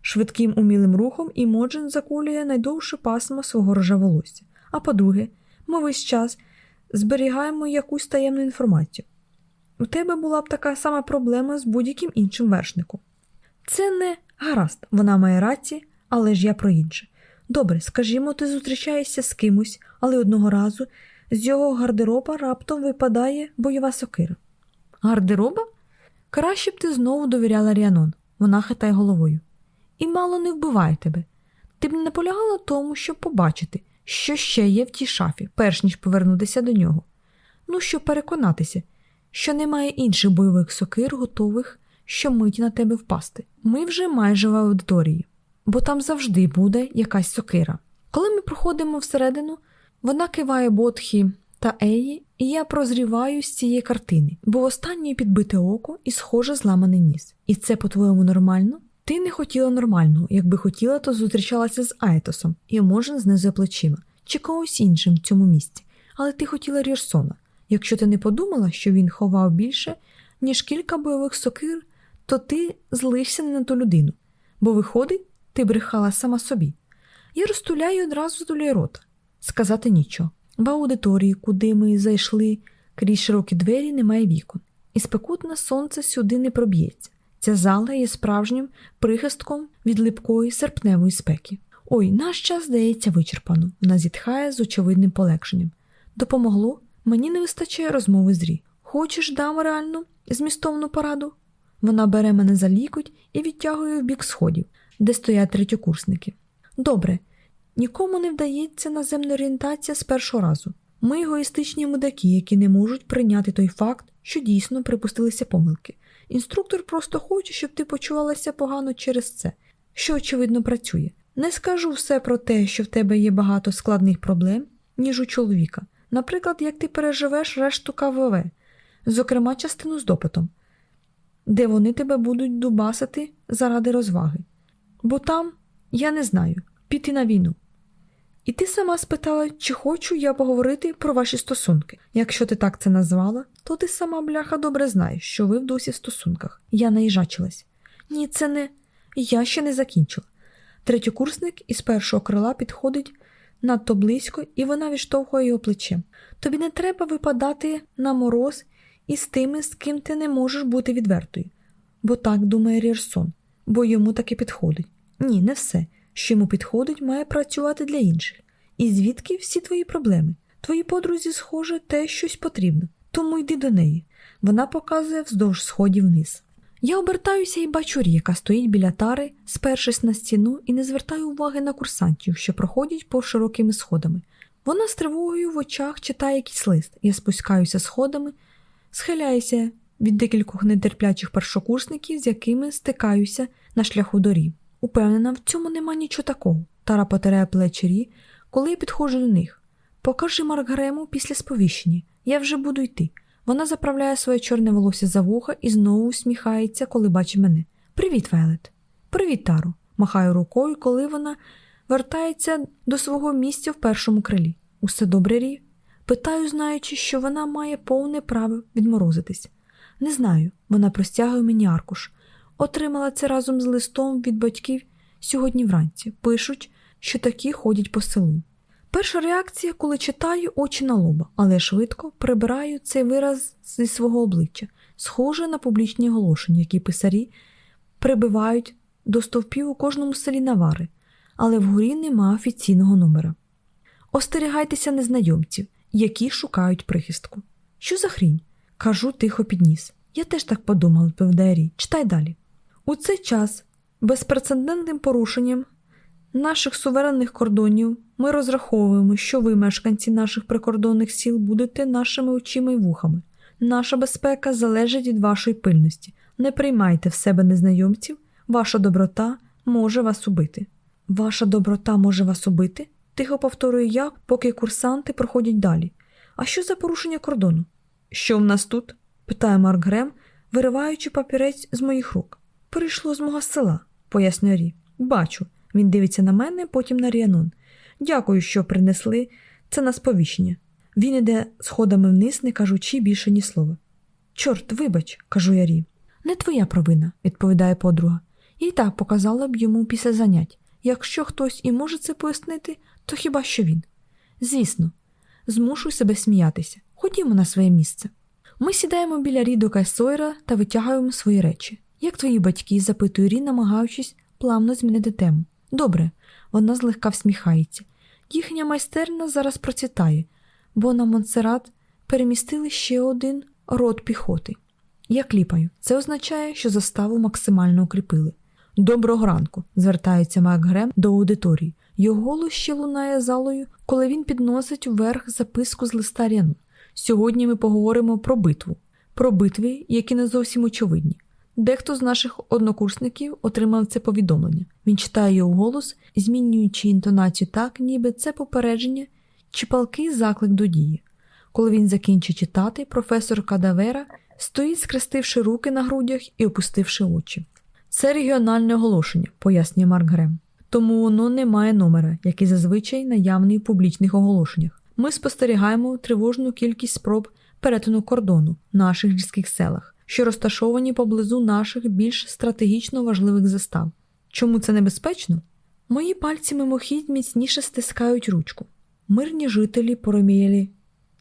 Швидким умілим рухом Імоджен закулює найдовше пасмо свого рожа волосся. А по-друге, ми весь час зберігаємо якусь таємну інформацію. У тебе була б така сама проблема з будь-яким іншим вершником. Це не гаразд, вона має рацію, але ж я про інше. Добре, скажімо, ти зустрічаєшся з кимось, але одного разу з його гардероба раптом випадає бойова сокира. Гардероба? Краще б ти знову довіряла Ріанон, вона хитає головою. І мало не вбиває тебе. Ти б не наполягала тому, щоб побачити, що ще є в тій шафі, перш ніж повернутися до нього. Ну, щоб переконатися, що немає інших бойових сокир, готових щомиті на тебе впасти. Ми вже майже в аудиторії, бо там завжди буде якась сокира. Коли ми проходимо всередину, вона киває Ботхі та Еї, і я прозріваю з цієї картини, бо останнє підбите око і схоже зламаний ніс. І це, по-твоєму, нормально? Ти не хотіла нормального, якби хотіла, то зустрічалася з Айтосом і можна знизу плечима, чи когось іншим в цьому місці. Але ти хотіла Рірсона. Якщо ти не подумала, що він ховав більше, ніж кілька бойових сокир, то ти злишся не на ту людину, бо, виходить, ти брехала сама собі. Я розтуляю одразу здуляю рота. Сказати нічого. В аудиторії, куди ми зайшли крізь широкі двері, немає вікон, і спекутне сонце сюди не проб'ється. Ця зала є справжнім прихистком від липкої серпневої спеки. Ой, наш час здається вичерпано. Вона зітхає з очевидним полегшенням. Допомогло? Мені не вистачає розмови з Рі. Хочеш дам реальну змістовну пораду? Вона бере мене за лікоть і відтягує в бік сходів, де стоять третьокурсники. Добре, нікому не вдається наземна орієнтація з першого разу. Ми егоїстичні мудаки, які не можуть прийняти той факт, що дійсно припустилися помилки. Інструктор просто хоче, щоб ти почувалася погано через це, що, очевидно, працює. Не скажу все про те, що в тебе є багато складних проблем, ніж у чоловіка. Наприклад, як ти переживеш решту КВВ, зокрема частину з допитом, де вони тебе будуть дубасити заради розваги. Бо там, я не знаю, піти на війну. І ти сама спитала, чи хочу я поговорити про ваші стосунки. Якщо ти так це назвала, то ти сама, бляха, добре знаєш, що ви в досі в стосунках. Я наїжачилась. Ні, це не. Я ще не закінчила. Третьокурсник із першого крила підходить надто близько, і вона відштовхує його плечем. Тобі не треба випадати на мороз із тими, з ким ти не можеш бути відвертою. Бо так думає Рірсон, бо йому таки підходить. Ні, не все, що йому підходить, має працювати для інших. І звідки всі твої проблеми? Твої подрузі, схоже, те щось потрібно, тому йди до неї. Вона показує вздовж сходів вниз. Я обертаюся і бачу Рі, яка стоїть біля тари, спершись на стіну, і не звертаю уваги на курсантів, що проходять по широкими сходами. Вона з тривогою в очах читає якийсь лист. Я спускаюся сходами, схиляюся від декількох нетерплячих першокурсників, з якими стикаюся на шляху дорів. Упевнена, в цьому нема нічого такого. Тара потеряє плечі Рі, коли я підходжу до них. Покажи Маргарему після сповіщення. Я вже буду йти. Вона заправляє своє чорне волосся за вуха і знову усміхається, коли бачить мене. Привіт, Велет. Привіт, Таро. Махаю рукою, коли вона вертається до свого місця в першому крилі. Усе добре, Рі? Питаю, знаючи, що вона має повне право відморозитись. Не знаю, вона простягує мені аркуш. Отримала це разом з листом від батьків сьогодні вранці. Пишуть, що такі ходять по селу. Перша реакція, коли читаю очі на лоба, але швидко прибираю цей вираз зі свого обличчя, схоже на публічні оголошення, які писарі прибивають до стовпів у кожному селі Навари, але вгорі нема офіційного номера. Остерігайтеся незнайомців, які шукають прихистку. Що за хрінь? Кажу тихо підніс. Я теж так подумав, відповідає Рі. Читай далі. У цей час безпрецедентним порушенням наших суверенних кордонів ми розраховуємо, що ви, мешканці наших прикордонних сіл, будете нашими очима й вухами. Наша безпека залежить від вашої пильності. Не приймайте в себе незнайомців, ваша доброта може вас убити. Ваша доброта може вас убити? Тихо повторюю я, поки курсанти проходять далі. А що за порушення кордону? Що в нас тут? питає Марк Грем, вириваючи папірець з моїх рук. Прийшло з мого села, пояснює Рі. Бачу. Він дивиться на мене, потім на Ріанон. Дякую, що принесли це на сповіщення. Він іде сходами вниз, не кажучи більше ні слова. Чорт, вибач, кажу я Рі. Не твоя провина, відповідає подруга. І так показала б йому після занять. Якщо хтось і може це пояснити, то хіба що він? Звісно, змушуй себе сміятися. Ходімо на своє місце. Ми сідаємо біля Рідока Сойра та витягуємо свої речі. Як твої батьки, запитує Рі, намагаючись плавно змінити тему. Добре, вона злегка всміхається. Їхня майстерня зараз процвітає, бо на Монсерат перемістили ще один род піхоти. Я кліпаю. Це означає, що заставу максимально укріпили. Доброго ранку, звертається Мак Грем до аудиторії. Його голос ще лунає залою, коли він підносить вверх записку з листа Ряну. Сьогодні ми поговоримо про битву, про битви, які не зовсім очевидні. Дехто з наших однокурсників отримав це повідомлення. Він читає його голос, змінюючи інтонацію так, ніби це попередження чи палкий заклик до дії. Коли він закінчить читати, професор Кадавера стоїть, скрестивши руки на грудях і опустивши очі. Це регіональне оголошення, пояснює Марк Грем. Тому воно не має номера, який зазвичай наявний у публічних оголошеннях. Ми спостерігаємо тривожну кількість спроб перетину кордону в наших гірських селах, що розташовані поблизу наших більш стратегічно важливих застав. Чому це небезпечно? Мої пальці мимохідь міцніше стискають ручку. Мирні жителі Поромієлі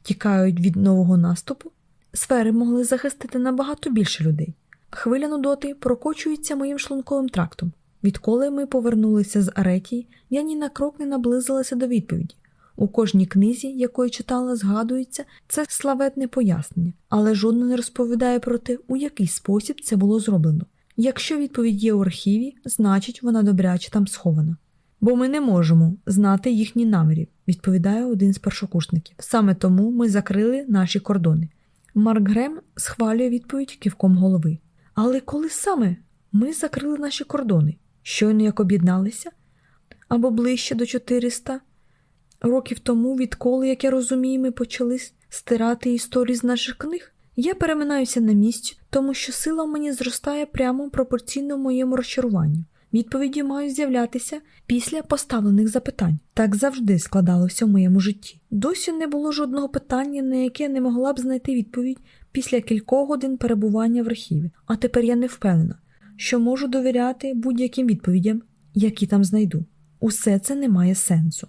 тікають від нового наступу. Сфери могли захистити набагато більше людей. Хвиля нудоти прокочується моїм шлунковим трактом. Відколи ми повернулися з Аретії, я ні на крок не наблизилася до відповіді. У кожній книзі, якої читала, згадується це славетне пояснення, але жодна не розповідає про те, у який спосіб це було зроблено. Якщо відповідь є у архіві, значить вона добряче там схована. Бо ми не можемо знати їхні намірів, відповідає один з першокурсників. Саме тому ми закрили наші кордони. Марк Грем схвалює відповідь ківком голови. Але коли саме ми закрили наші кордони, щойно як об'єдналися або ближче до 400 Років тому, відколи, як я розумію, ми почали стирати історії з наших книг. Я переминаюся на місці, тому що сила в мені зростає прямо пропорційно моєму розчаруванню. Відповіді мають з'являтися після поставлених запитань. Так завжди складалося в моєму житті. Досі не було жодного питання, на яке не могла б знайти відповідь після кількох годин перебування в архіві. А тепер я не впевнена, що можу довіряти будь-яким відповідям, які там знайду. Усе це не має сенсу.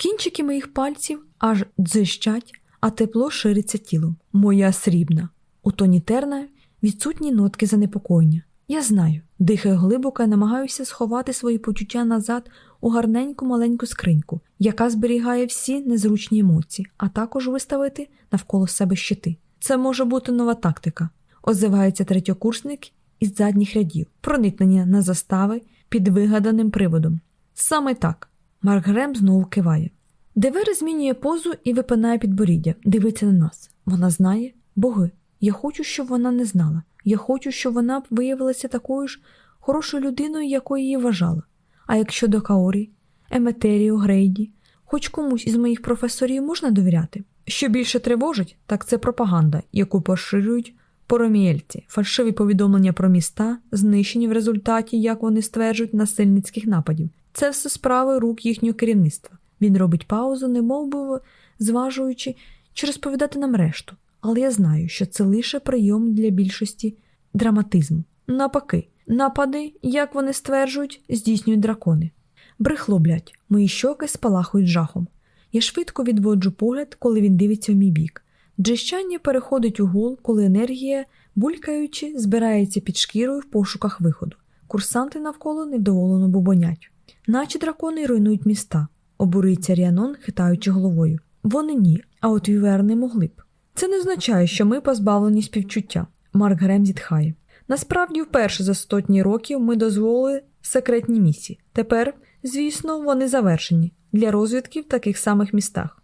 Кінчики моїх пальців аж дзищать, а тепло шириться тілом. Моя срібна. У тоні терна відсутні нотки занепокоєння. Я знаю, дихаю глибоко і намагаюся сховати свої почуття назад у гарненьку маленьку скриньку, яка зберігає всі незручні емоції, а також виставити навколо себе щити. Це може бути нова тактика, озивається третьокурсник із задніх рядів, проникнення на застави під вигаданим приводом. Саме так. Марк Грем знову киває. Девера змінює позу і випинає підборіддя, дивиться на нас. Вона знає, боги. Я хочу, щоб вона не знала. Я хочу, щоб вона виявилася такою ж хорошою людиною, якою її вважала. А якщо до Каорі, Еметерію, Грейді, хоч комусь із моїх професорів можна довіряти. Що більше тривожить, так це пропаганда, яку поширюють поромієльці, фальшиві повідомлення про міста, знищені в результаті, як вони стверджують, насильницьких нападів. Це все справи рук їхнього керівництва. Він робить паузу, не би зважуючи, чи розповідати нам решту. Але я знаю, що це лише прийом для більшості драматизму. Напаки, напади, як вони стверджують, здійснюють дракони. Брехло, блядь, мої щоки спалахують жахом. Я швидко відводжу погляд, коли він дивиться в мій бік. Джищання переходить у гул, коли енергія, булькаючи, збирається під шкірою в пошуках виходу. Курсанти навколо невдоволено бубонять. Наче дракони руйнують міста, обуриться Ріанон, хитаючи головою. Вони ні, а от віверни могли б. Це не означає, що ми позбавлені співчуття. Марк Грем зітхає. Насправді, вперше за сотні років ми дозволили секретні місії. Тепер, звісно, вони завершені для розвідки в таких самих містах.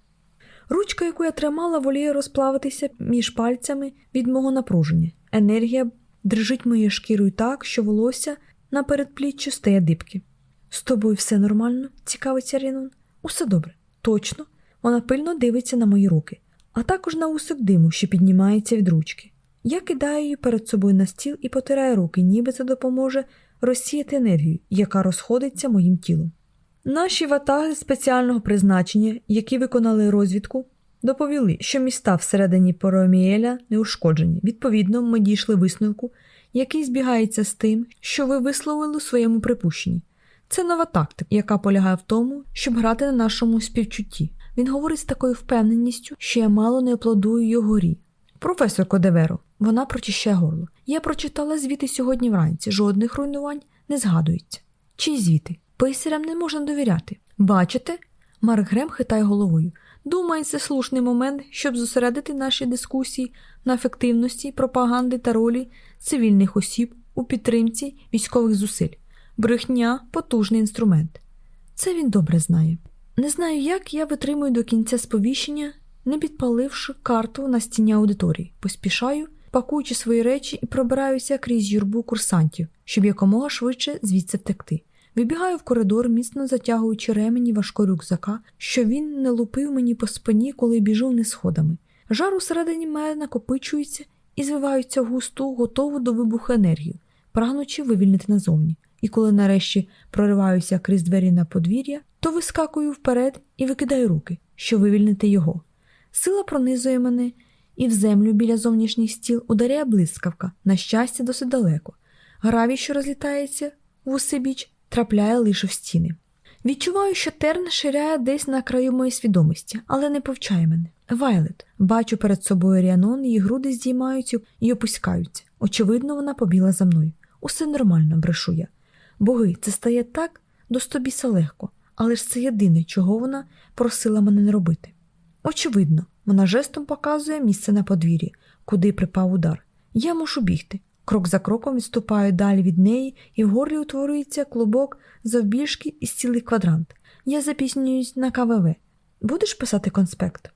Ручка, яку я тримала, воліє розплавитися між пальцями від мого напруження. Енергія дрижить моєю шкірою так, що волосся на передпліччю стає дибки. З тобою все нормально? цікавиться Рінон. Усе добре, точно. Вона пильно дивиться на мої руки, а також на усик диму, що піднімається від ручки. Я кидаю її перед собою на стіл і потираю руки, ніби це допоможе розсіяти енергію, яка розходиться моїм тілом. Наші ватаги спеціального призначення, які виконали розвідку, доповіли, що міста всередині Пороміеля не ушкоджені. Відповідно, ми дійшли висновку, який збігається з тим, що ви висловили у своєму припущенні. Це нова тактика, яка полягає в тому, щоб грати на нашому співчутті. Він говорить з такою впевненістю, що я мало не аплодую його грі. Професор Кодеверо, вона прочищає горло. Я прочитала звіти сьогодні вранці, жодних руйнувань не згадується. Чи звіти? Писарям не можна довіряти. Бачите? Марк Грем хитає головою. Думаю, це слушний момент, щоб зосередити наші дискусії на ефективності, пропаганди та ролі цивільних осіб у підтримці військових зусиль. Брехня потужний інструмент. Це він добре знає. Не знаю, як я витримую до кінця сповіщення, не підпаливши карту на стіні аудиторії, поспішаю, пакуючи свої речі і пробираюся крізь юрбу курсантів, щоб якомога швидше звідси втекти. Вибігаю в коридор, міцно затягуючи ремені важкого рюкзака, що він не лупив мені по спині, коли біжу не сходами. Жар усередині мене накопичується і звиваються в густу, готову до вибуху енергію, прагнучи вивільнити назовні. І коли нарешті прориваюся крізь двері на подвір'я, то вискакую вперед і викидаю руки, щоб вивільнити його. Сила пронизує мене, і в землю біля зовнішніх стіл ударяє блискавка, на щастя, досить далеко. Гравій, що розлітається в усебіч, трапляє лише в стіни. Відчуваю, що терн ширяє десь на краю моєї свідомості, але не повчає мене. Вайлет, бачу перед собою Ріанон, її груди здіймаються і опускаються. Очевидно, вона побіла за мною. Усе нормально, брешу я. Боги, це стає так до стобіса легко, але ж це єдине, чого вона просила мене не робити. Очевидно, вона жестом показує місце на подвір'ї, куди припав удар. Я мушу бігти. Крок за кроком відступаю далі від неї, і в горлі утворюється клубок завбільшки із цілий квадрант. Я запіснююсь на КВВ. Будеш писати конспект?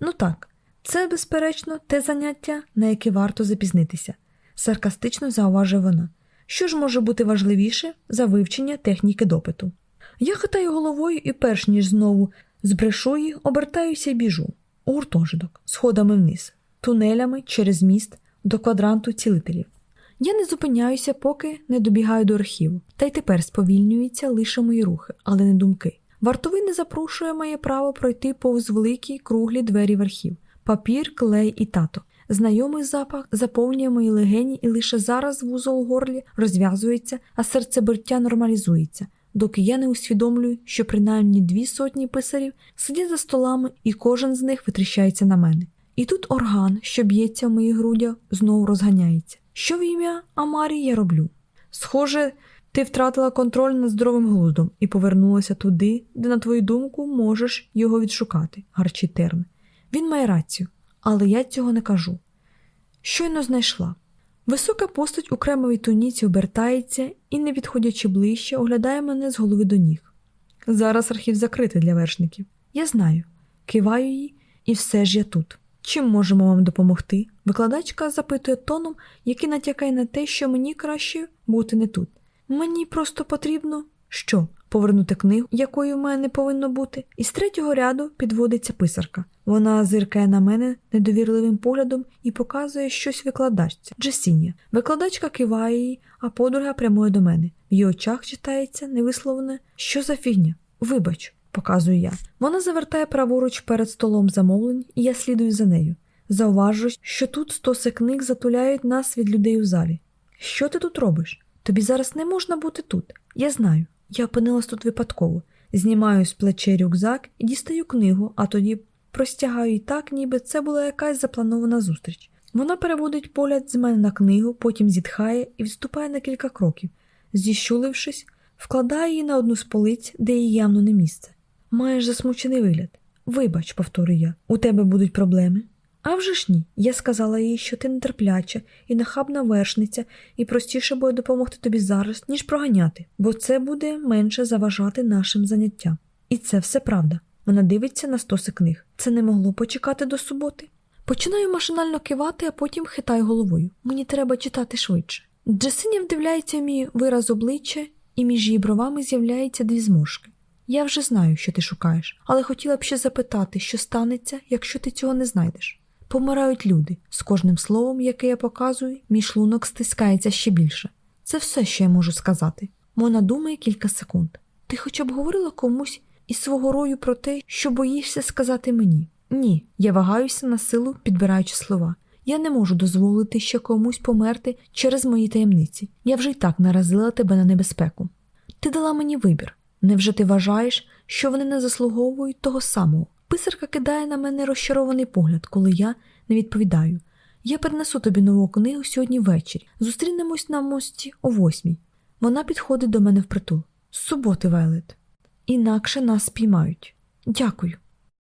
Ну так, це, безперечно, те заняття, на яке варто запізнитися, саркастично зауважує вона. Що ж може бути важливіше за вивчення техніки допиту? Я хитаю головою і, перш ніж знову Збрешу її, обертаюся і біжу. У гуртожиток, сходами вниз, тунелями через міст до квадранту цілителів. Я не зупиняюся, поки не добігаю до архіву, та й тепер сповільнюються лише мої рухи, але не думки. Вартовий не запрошує моє право пройти повз великі круглі двері в архів, папір, клей і тато. Знайомий запах заповнює мої легені, і лише зараз вузол у горлі розв'язується, а серцебиття нормалізується, доки я не усвідомлюю, що принаймні дві сотні писарів сидять за столами, і кожен з них витріщається на мене. І тут орган, що б'ється в моїх грудях, знову розганяється. Що в ім'я Амарі я роблю? Схоже, ти втратила контроль над здоровим глуздом і повернулася туди, де, на твою думку, можеш його відшукати, гарчить терн. Він має рацію, але я цього не кажу. Щойно знайшла. Висока постать у кремовій туніці обертається і, не відходячи ближче, оглядає мене з голови до ніг. Зараз архів закритий для вершників. Я знаю, киваю їй, і все ж я тут. Чим можемо вам допомогти? Викладачка запитує тоном, який натякає на те, що мені краще бути не тут. Мені просто потрібно що? Повернути книгу, якої в мене не повинно бути. Із третього ряду підводиться писарка. Вона зиркає на мене недовірливим поглядом і показує щось викладачці. Джесіння. Викладачка киває їй, а подруга прямує до мене. В її очах читається невисловлене що за фігня? Вибач, показую я. Вона завертає праворуч перед столом замовлень, і я слідую за нею. Зауважу, що тут стоси книг затуляють нас від людей у залі. Що ти тут робиш? Тобі зараз не можна бути тут. Я знаю. Я опинилась тут випадково. Знімаю з плече рюкзак і дістаю книгу, а тоді простягаю її так, ніби це була якась запланована зустріч. Вона переводить погляд з мене на книгу, потім зітхає і відступає на кілька кроків. Зіщулившись, вкладає її на одну з полиць, де їй явно не місце. Маєш засмучений вигляд. Вибач, повторюю я, у тебе будуть проблеми. А вже ж ні. Я сказала їй, що ти нетерпляча і нахабна вершниця, і простіше буде допомогти тобі зараз, ніж проганяти, бо це буде менше заважати нашим заняттям. І це все правда. Вона дивиться на стоси книг. Це не могло почекати до суботи. Починаю машинально кивати, а потім хитаю головою. Мені треба читати швидше. Джесиня вдивляється в мій вираз обличчя, і між її бровами з'являються дві зморшки. Я вже знаю, що ти шукаєш, але хотіла б ще запитати, що станеться, якщо ти цього не знайдеш. Помирають люди. З кожним словом, яке я показую, мій шлунок стискається ще більше. Це все, що я можу сказати. Мона думає кілька секунд. Ти хоча б говорила комусь із свого рою про те, що боїшся сказати мені? Ні, я вагаюся на силу, підбираючи слова. Я не можу дозволити ще комусь померти через мої таємниці. Я вже й так наразила тебе на небезпеку. Ти дала мені вибір. Невже ти вважаєш, що вони не заслуговують того самого? Писарка кидає на мене розчарований погляд, коли я не відповідаю. Я перенесу тобі нову книгу сьогодні ввечері. Зустрінемось на мості о восьмій. Вона підходить до мене впритул. З суботи, Вайлет. Інакше нас спіймають. Дякую.